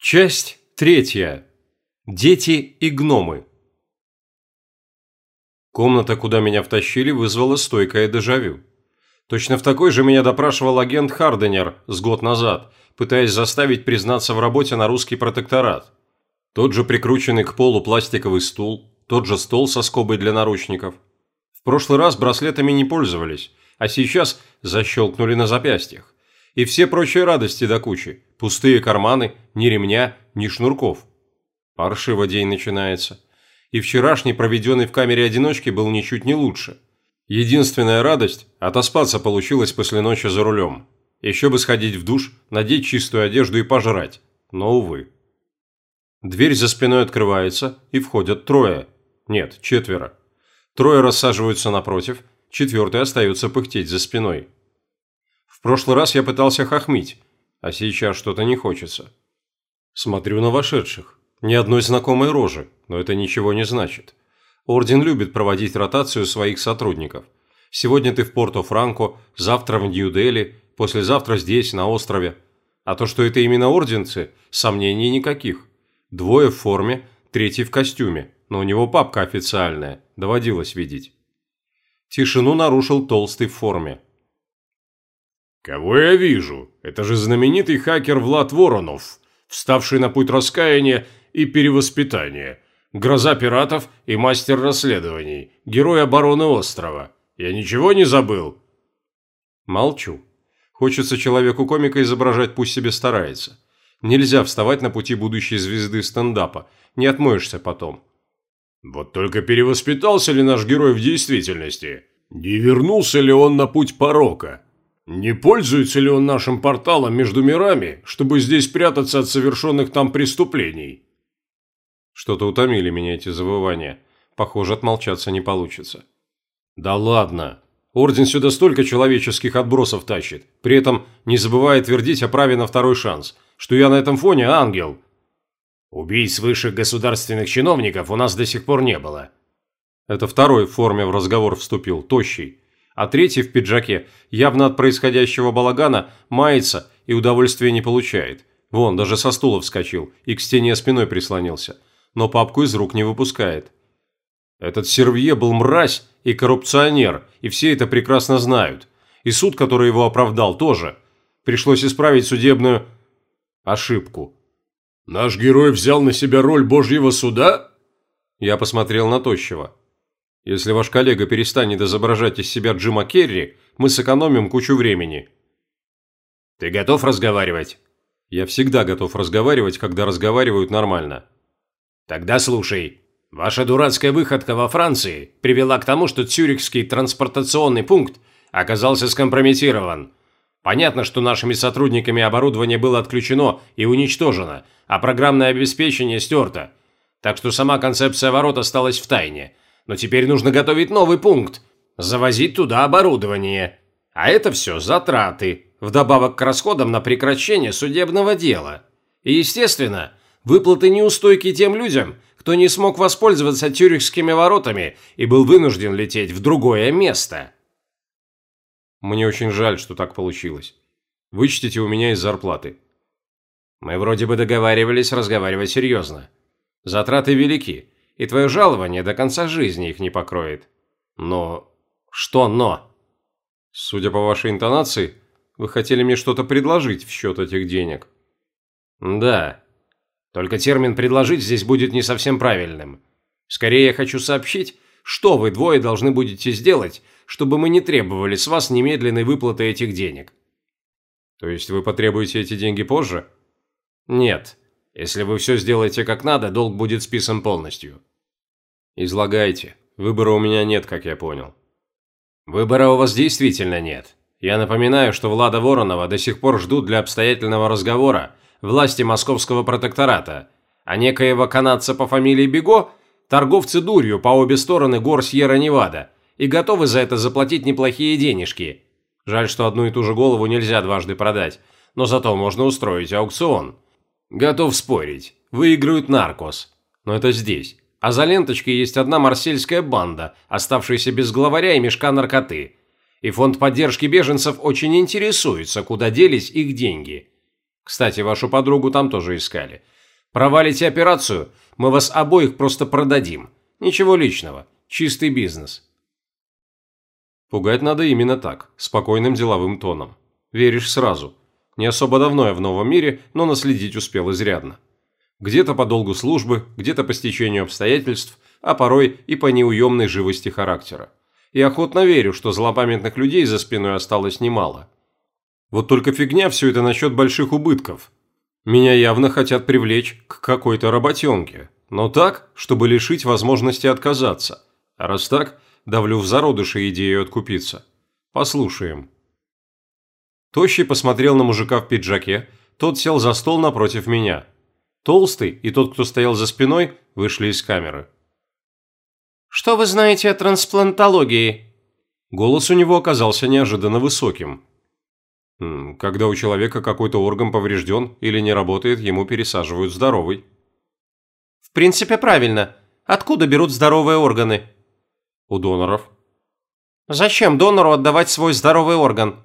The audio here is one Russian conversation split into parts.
Часть третья. Дети и гномы. Комната, куда меня втащили, вызвала стойкое дежавю. Точно в такой же меня допрашивал агент Харденер с год назад, пытаясь заставить признаться в работе на русский протекторат. Тот же прикрученный к полу пластиковый стул, тот же стол со скобой для наручников. В прошлый раз браслетами не пользовались, а сейчас защелкнули на запястьях. И все прочие радости до кучи. Пустые карманы, ни ремня, ни шнурков. Паршиво день начинается. И вчерашний, проведенный в камере одиночки, был ничуть не лучше. Единственная радость – отоспаться получилось после ночи за рулем. Еще бы сходить в душ, надеть чистую одежду и пожрать. Но, увы. Дверь за спиной открывается, и входят трое. Нет, четверо. Трое рассаживаются напротив, четвертый остается пыхтеть за спиной. В прошлый раз я пытался хохмить, а сейчас что-то не хочется. Смотрю на вошедших. Ни одной знакомой рожи, но это ничего не значит. Орден любит проводить ротацию своих сотрудников. Сегодня ты в Порто-Франко, завтра в Нью-Дели, послезавтра здесь, на острове. А то, что это именно орденцы, сомнений никаких. Двое в форме, третий в костюме, но у него папка официальная, доводилось видеть. Тишину нарушил толстый в форме. «Кого я вижу? Это же знаменитый хакер Влад Воронов, вставший на путь раскаяния и перевоспитания, гроза пиратов и мастер расследований, герой обороны острова. Я ничего не забыл?» Молчу. Хочется человеку-комика изображать, пусть себе старается. Нельзя вставать на пути будущей звезды стендапа, не отмоешься потом. Вот только перевоспитался ли наш герой в действительности? Не вернулся ли он на путь порока? Не пользуется ли он нашим порталом между мирами, чтобы здесь прятаться от совершенных там преступлений? Что-то утомили меня эти завывания. Похоже, отмолчаться не получится. Да ладно. Орден сюда столько человеческих отбросов тащит. При этом не забывая твердить о праве на второй шанс. Что я на этом фоне ангел. Убийц высших государственных чиновников у нас до сих пор не было. Это второй в форме в разговор вступил, тощий а третий в пиджаке явно от происходящего балагана мается и удовольствия не получает. Вон, даже со стула вскочил и к стене спиной прислонился, но папку из рук не выпускает. Этот Сервье был мразь и коррупционер, и все это прекрасно знают. И суд, который его оправдал, тоже. Пришлось исправить судебную ошибку. «Наш герой взял на себя роль Божьего суда?» Я посмотрел на Тощего. Если ваш коллега перестанет изображать из себя Джима Керри, мы сэкономим кучу времени». «Ты готов разговаривать?» «Я всегда готов разговаривать, когда разговаривают нормально». «Тогда слушай. Ваша дурацкая выходка во Франции привела к тому, что Цюрихский транспортационный пункт оказался скомпрометирован. Понятно, что нашими сотрудниками оборудование было отключено и уничтожено, а программное обеспечение стерто. Так что сама концепция ворот осталась в тайне – но теперь нужно готовить новый пункт. Завозить туда оборудование. А это все затраты, вдобавок к расходам на прекращение судебного дела. И, естественно, выплаты неустойки тем людям, кто не смог воспользоваться тюрихскими воротами и был вынужден лететь в другое место. Мне очень жаль, что так получилось. Вычтите у меня из зарплаты. Мы вроде бы договаривались разговаривать серьезно. Затраты велики, и твое жалование до конца жизни их не покроет. Но... Что но? Судя по вашей интонации, вы хотели мне что-то предложить в счет этих денег. Да. Только термин «предложить» здесь будет не совсем правильным. Скорее я хочу сообщить, что вы двое должны будете сделать, чтобы мы не требовали с вас немедленной выплаты этих денег. То есть вы потребуете эти деньги позже? Нет. Если вы все сделаете как надо, долг будет списан полностью. Излагайте. Выбора у меня нет, как я понял. Выбора у вас действительно нет. Я напоминаю, что Влада Воронова до сих пор ждут для обстоятельного разговора власти московского протектората, а некоего канадца по фамилии Бего – торговцы дурью по обе стороны гор Сьерра-Невада и готовы за это заплатить неплохие денежки. Жаль, что одну и ту же голову нельзя дважды продать, но зато можно устроить аукцион. Готов спорить, выиграют наркос, но это здесь. А за ленточкой есть одна марсельская банда, оставшаяся без главаря и мешка наркоты. И фонд поддержки беженцев очень интересуется, куда делись их деньги. Кстати, вашу подругу там тоже искали. Провалите операцию, мы вас обоих просто продадим. Ничего личного, чистый бизнес. Пугать надо именно так, спокойным деловым тоном. Веришь сразу. Не особо давно я в новом мире, но наследить успел изрядно. Где-то по долгу службы, где-то по стечению обстоятельств, а порой и по неуемной живости характера. И охотно верю, что злопамятных людей за спиной осталось немало. Вот только фигня все это насчет больших убытков. Меня явно хотят привлечь к какой-то работенке. Но так, чтобы лишить возможности отказаться. А раз так, давлю в зародыши идею откупиться. Послушаем. Тощий посмотрел на мужика в пиджаке, тот сел за стол напротив меня. Толстый и тот, кто стоял за спиной, вышли из камеры. «Что вы знаете о трансплантологии?» Голос у него оказался неожиданно высоким. Когда у человека какой-то орган поврежден или не работает, ему пересаживают здоровый. В принципе, правильно. Откуда берут здоровые органы? У доноров. Зачем донору отдавать свой здоровый орган?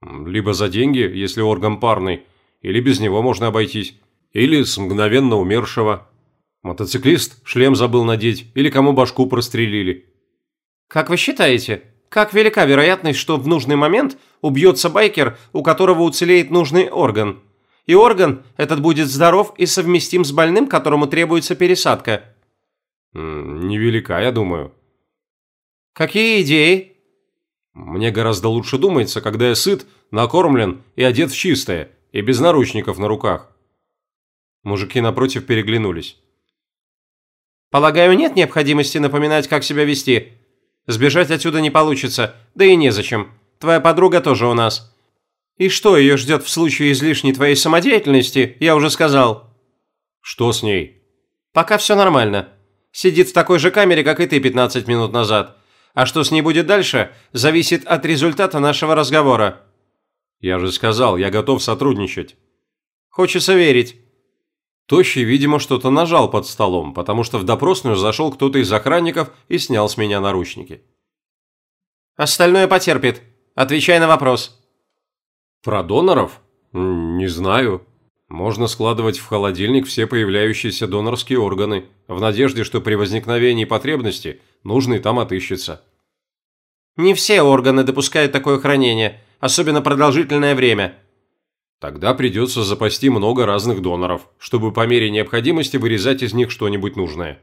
Либо за деньги, если орган парный, или без него можно обойтись, или с мгновенно умершего. Мотоциклист шлем забыл надеть, или кому башку прострелили. Как вы считаете, как велика вероятность, что в нужный момент убьется байкер, у которого уцелеет нужный орган? И орган этот будет здоров и совместим с больным, которому требуется пересадка. Невелика, я думаю. Какие идеи? Мне гораздо лучше думается, когда я сыт, накормлен и одет в чистое, и без наручников на руках. Мужики напротив переглянулись. Полагаю, нет необходимости напоминать, как себя вести. Сбежать отсюда не получится, да и незачем. Твоя подруга тоже у нас. И что ее ждет в случае излишней твоей самодеятельности, я уже сказал. Что с ней? Пока все нормально. Сидит в такой же камере, как и ты 15 минут назад. А что с ней будет дальше, зависит от результата нашего разговора. Я же сказал, я готов сотрудничать. Хочется верить. Тощий, видимо, что-то нажал под столом, потому что в допросную зашел кто-то из охранников и снял с меня наручники. «Остальное потерпит. Отвечай на вопрос». «Про доноров? Не знаю. Можно складывать в холодильник все появляющиеся донорские органы, в надежде, что при возникновении потребности нужный там отыщется». «Не все органы допускают такое хранение, особенно продолжительное время», Тогда придется запасти много разных доноров, чтобы по мере необходимости вырезать из них что-нибудь нужное.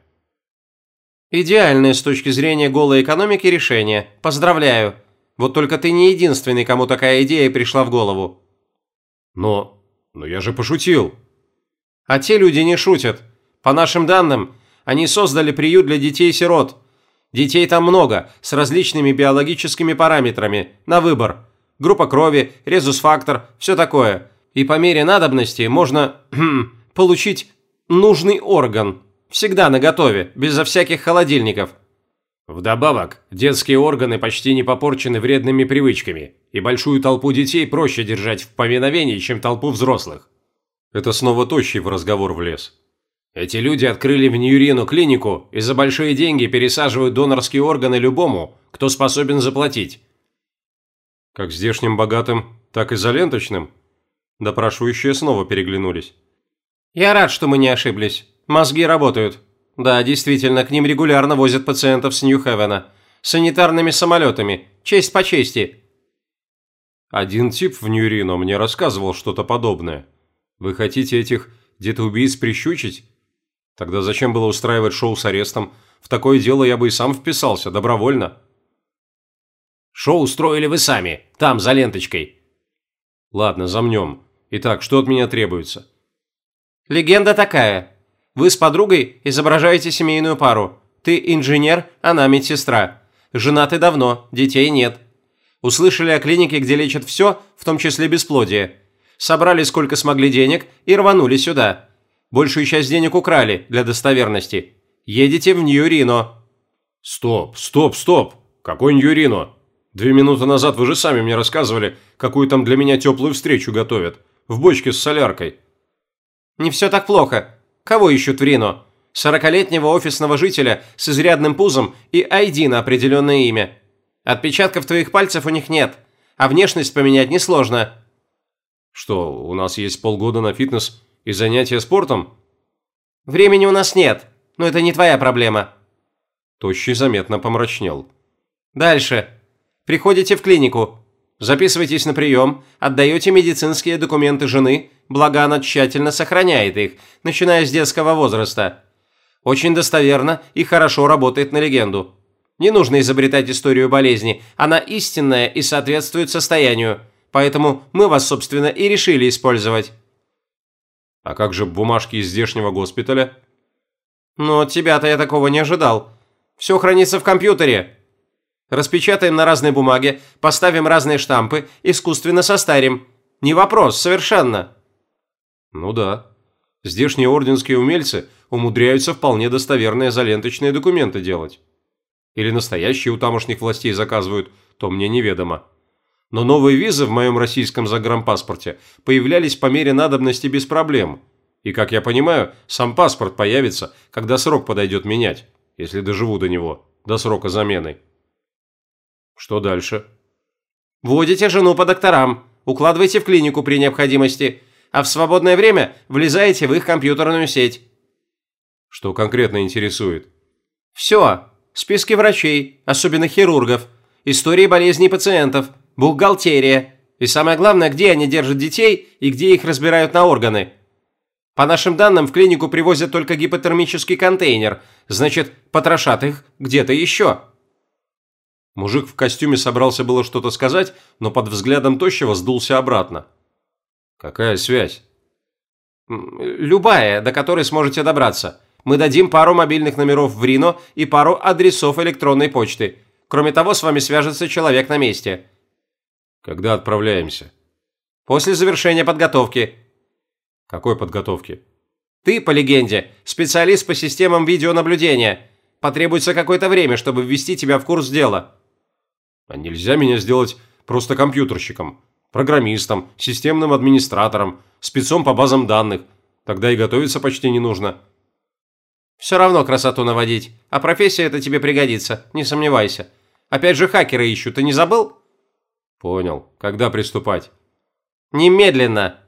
Идеальное с точки зрения голой экономики решение. Поздравляю. Вот только ты не единственный, кому такая идея пришла в голову. Но... но я же пошутил. А те люди не шутят. По нашим данным, они создали приют для детей-сирот. Детей там много, с различными биологическими параметрами, на выбор группа крови, резус-фактор, все такое. И по мере надобности можно получить нужный орган. Всегда наготове, безо всяких холодильников. Вдобавок, детские органы почти не попорчены вредными привычками, и большую толпу детей проще держать в повиновении, чем толпу взрослых. Это снова тощий в разговор влез. Эти люди открыли в Ньюрину клинику и за большие деньги пересаживают донорские органы любому, кто способен заплатить. Как здешним богатым, так и за ленточным? Допрашивающие снова переглянулись. Я рад, что мы не ошиблись. Мозги работают. Да, действительно, к ним регулярно возят пациентов с Нью-Хевена. Санитарными самолетами. Честь по чести. Один тип в Ньюрино мне рассказывал что-то подобное. Вы хотите этих детоубийц прищучить? Тогда зачем было устраивать шоу с арестом? В такое дело я бы и сам вписался, добровольно. Шоу устроили вы сами, там, за ленточкой. Ладно, замнем. Итак, что от меня требуется? Легенда такая. Вы с подругой изображаете семейную пару. Ты инженер, она медсестра. Женаты давно, детей нет. Услышали о клинике, где лечат все, в том числе бесплодие. Собрали сколько смогли денег и рванули сюда. Большую часть денег украли для достоверности. Едете в Нью-Рино. Стоп, стоп, стоп. Какой Нью-Рино? Две минуты назад вы же сами мне рассказывали, какую там для меня теплую встречу готовят. В бочке с соляркой. Не все так плохо. Кого ищут в Рино? Сорокалетнего офисного жителя с изрядным пузом и ID на определенное имя. Отпечатков твоих пальцев у них нет, а внешность поменять несложно. Что, у нас есть полгода на фитнес и занятия спортом? Времени у нас нет, но это не твоя проблема. Тощий заметно помрачнел. Дальше. Приходите в клинику. Записывайтесь на прием, отдаете медицинские документы жены, благо она тщательно сохраняет их, начиная с детского возраста. Очень достоверно и хорошо работает на легенду. Не нужно изобретать историю болезни, она истинная и соответствует состоянию, поэтому мы вас, собственно, и решили использовать. А как же бумажки из здешнего госпиталя? Ну, от тебя-то я такого не ожидал. Все хранится в компьютере. Распечатаем на разной бумаге, поставим разные штампы, искусственно состарим. Не вопрос, совершенно. Ну да. Здешние орденские умельцы умудряются вполне достоверные заленточные документы делать. Или настоящие у тамошних властей заказывают, то мне неведомо. Но новые визы в моем российском загранпаспорте появлялись по мере надобности без проблем. И, как я понимаю, сам паспорт появится, когда срок подойдет менять, если доживу до него, до срока замены. Что дальше? Водите жену по докторам, укладывайте в клинику при необходимости, а в свободное время влезаете в их компьютерную сеть. Что конкретно интересует? Все. Списки врачей, особенно хирургов, истории болезней пациентов, бухгалтерия. И самое главное, где они держат детей и где их разбирают на органы. По нашим данным, в клинику привозят только гипотермический контейнер, значит, потрошат их где-то еще. Мужик в костюме собрался было что-то сказать, но под взглядом тощего сдулся обратно. Какая связь? Любая, до которой сможете добраться. Мы дадим пару мобильных номеров в Рино и пару адресов электронной почты. Кроме того, с вами свяжется человек на месте. Когда отправляемся? После завершения подготовки. Какой подготовки? Ты, по легенде, специалист по системам видеонаблюдения. Потребуется какое-то время, чтобы ввести тебя в курс дела. А нельзя меня сделать просто компьютерщиком, программистом, системным администратором, спецом по базам данных. Тогда и готовиться почти не нужно. Все равно красоту наводить, а профессия это тебе пригодится, не сомневайся. Опять же хакеры ищут, ты не забыл? Понял. Когда приступать? Немедленно.